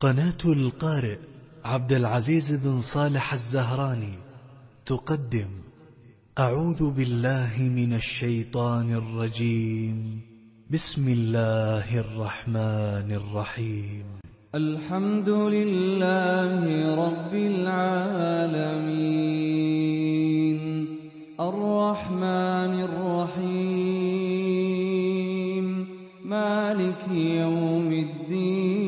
قناة القارئ عبد العزيز بن صالح الزهراني تقدم. أعوذ بالله من الشيطان الرجيم. بسم الله الرحمن الرحيم. الحمد لله رب العالمين. الرحمن الرحيم. مالك يوم الدين.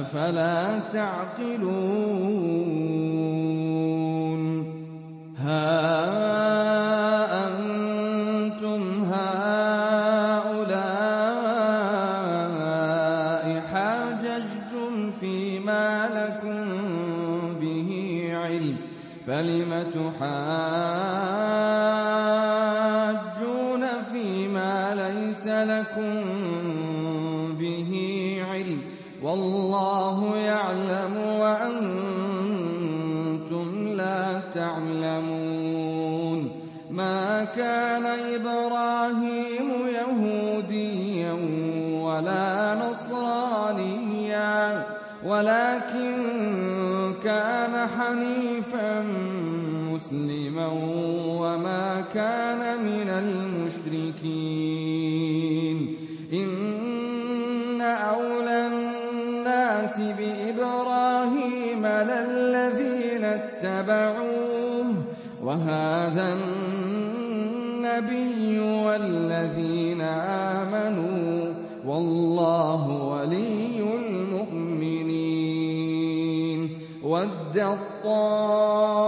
أفلا تعقلون ها أنتم هؤلاء حاججتم فيما لكم به علم فلم تحاجون المشركين. إن أولى الناس بإبراهيم للذين اتبعوه وهذا النبي والذين آمنوا والله ولي المؤمنين. ودت طائفة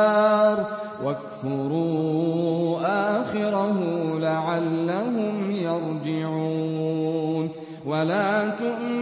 النهار واكفروا آخره لعلهم يرجعون ولا تؤمنوا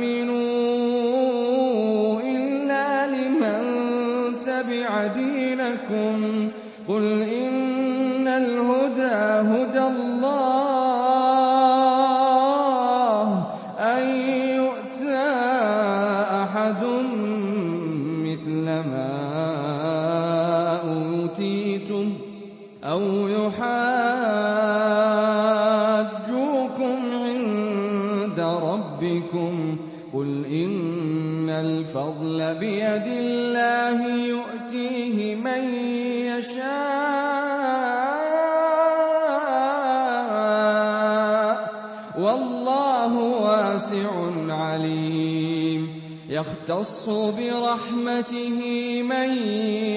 والله واسع عليم. يختص برحمته من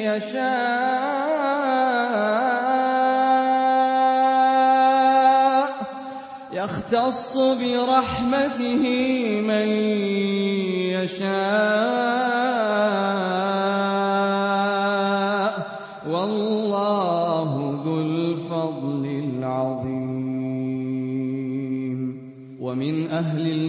يشاء. يختص برحمته من يشاء.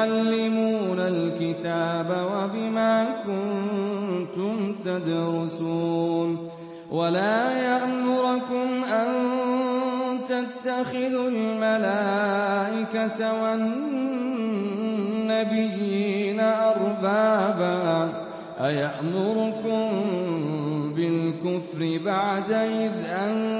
تعلمون الكتاب وبما كنتم تدرسون ولا يأمركم أن تتخذوا الملائكة والنبيين أربابا أيأمركم بالكفر بعد إذ أنتم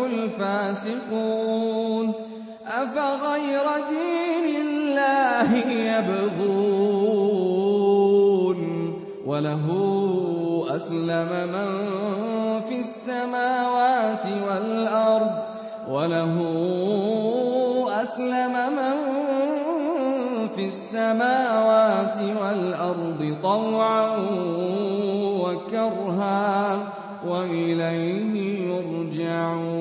وله أسلم من في السماوات والأرض وله أسلم من في السماوات والأرض طوعا وكرها وإليه يرجعون.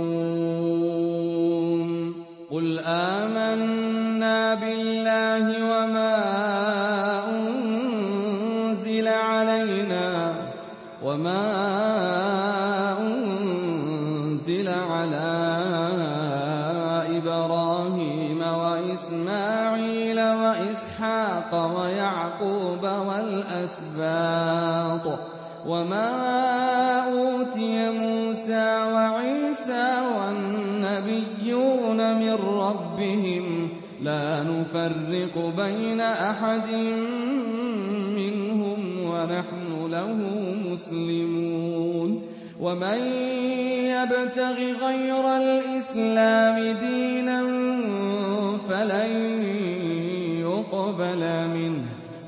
قل آمنا بالله والأسباط وما أوتي موسى وعيسى والنبيون من ربهم لا نفرق بين أحد منهم ونحن له مسلمون. ومن يبتغ غير الإسلام دينا فلن يقبل منه.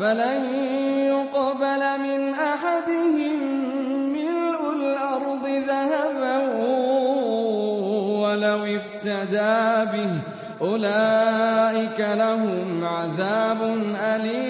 فلن يقبل من أحدهم ملء الأرض ذهبا ولو افتدى به أولئك لهم عذاب أليم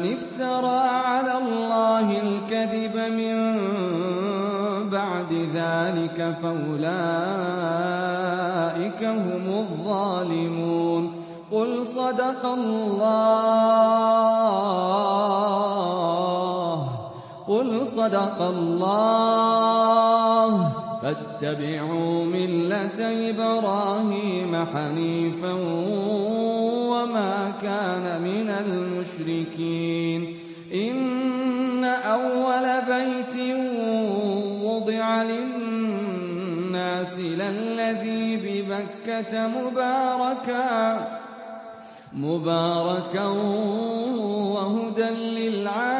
فمن افترى على الله الكذب من بعد ذلك فأولئك هم الظالمون قل صدق الله قل صدق الله فاتبعوا ملة إبراهيم حنيفا كان من المشركين. إن أول بيت وضع للناس للذي ببكة مباركا مباركا وهدى للعالمين.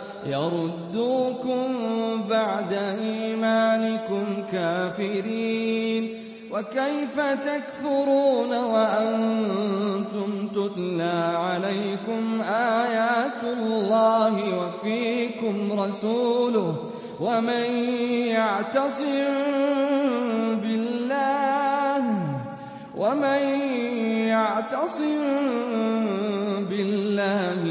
يردوكم بعد إيمانكم كافرين وكيف تكفرون وأنتم تتلى عليكم آيات الله وفيكم رسوله ومن يعتصم بالله ومن يعتصم بالله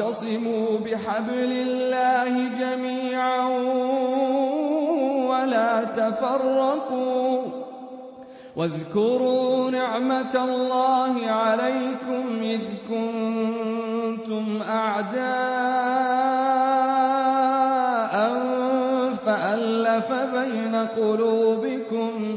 واعتصموا بحبل الله جميعا ولا تفرقوا. واذكروا نعمة الله عليكم إذ كنتم أعداء فألف بين قلوبكم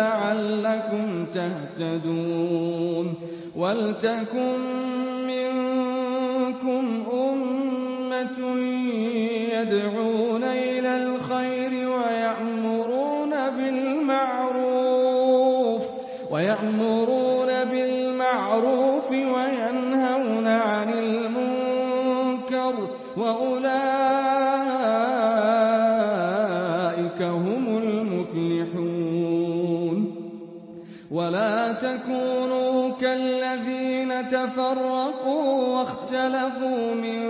لعلكم تهتدون ولتكن منكم أمة تفرقوا واختلفوا من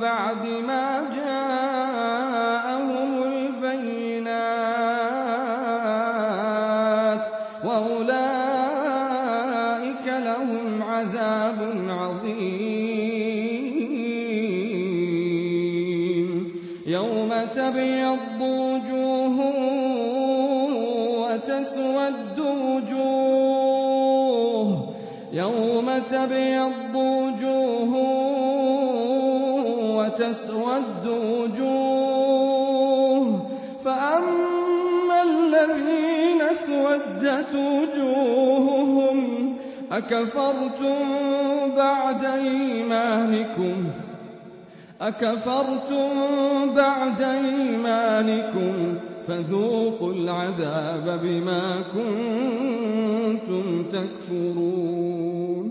بعد ما جاءهم أكفرتم بعد إيمانكم؟ أكفرتم بعد إيمانكم؟ فذوقوا العذاب بما كنتم تكفرون.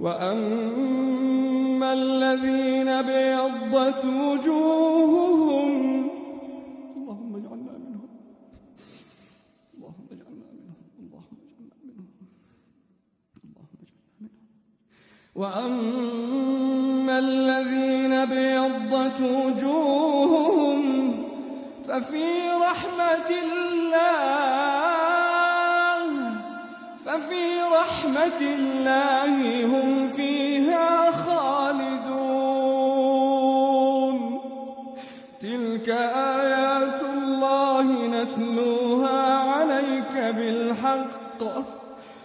وأما الذين بيضت وجوههم وأما الذين بيضت وجوههم ففي رحمة الله ففي رحمة الله هم فيها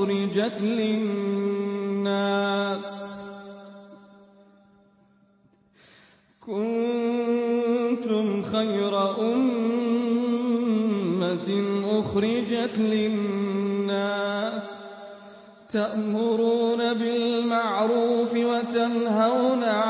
أخرجت للناس. كنتم خير أمة أخرجت للناس. تأمرون بالمعروف وتنهون عن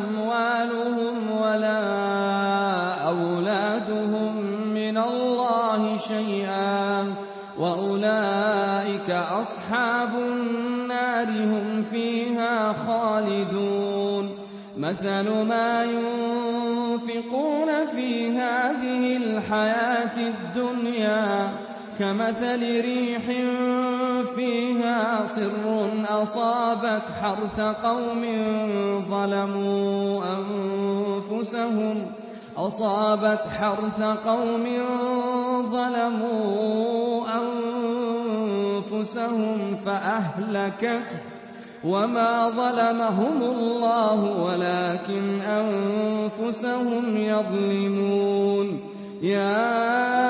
أموالهم ولا أولادهم من الله شيئا وأولئك أصحاب النار هم فيها خالدون. مثل ما ينفقون في هذه الحياة الدنيا كمثل ريح فيها صر أصابت حرث قوم ظلموا أنفسهم. أصابت حرث قوم ظلموا أنفسهم فأهلكته وما ظلمهم الله ولكن أنفسهم يظلمون. يا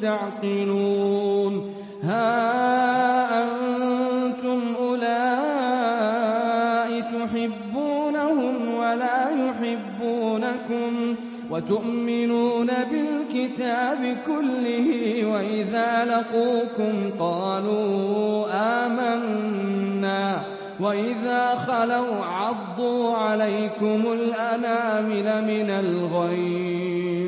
تعقلون. ها أنتم أولئك تحبونهم ولا يحبونكم وتؤمنون بالكتاب كله وإذا لقوكم قالوا آمنا وإذا خلوا عضوا عليكم الأنامل من الغيظ.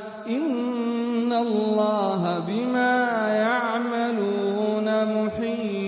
إن الله بما يعملون محيط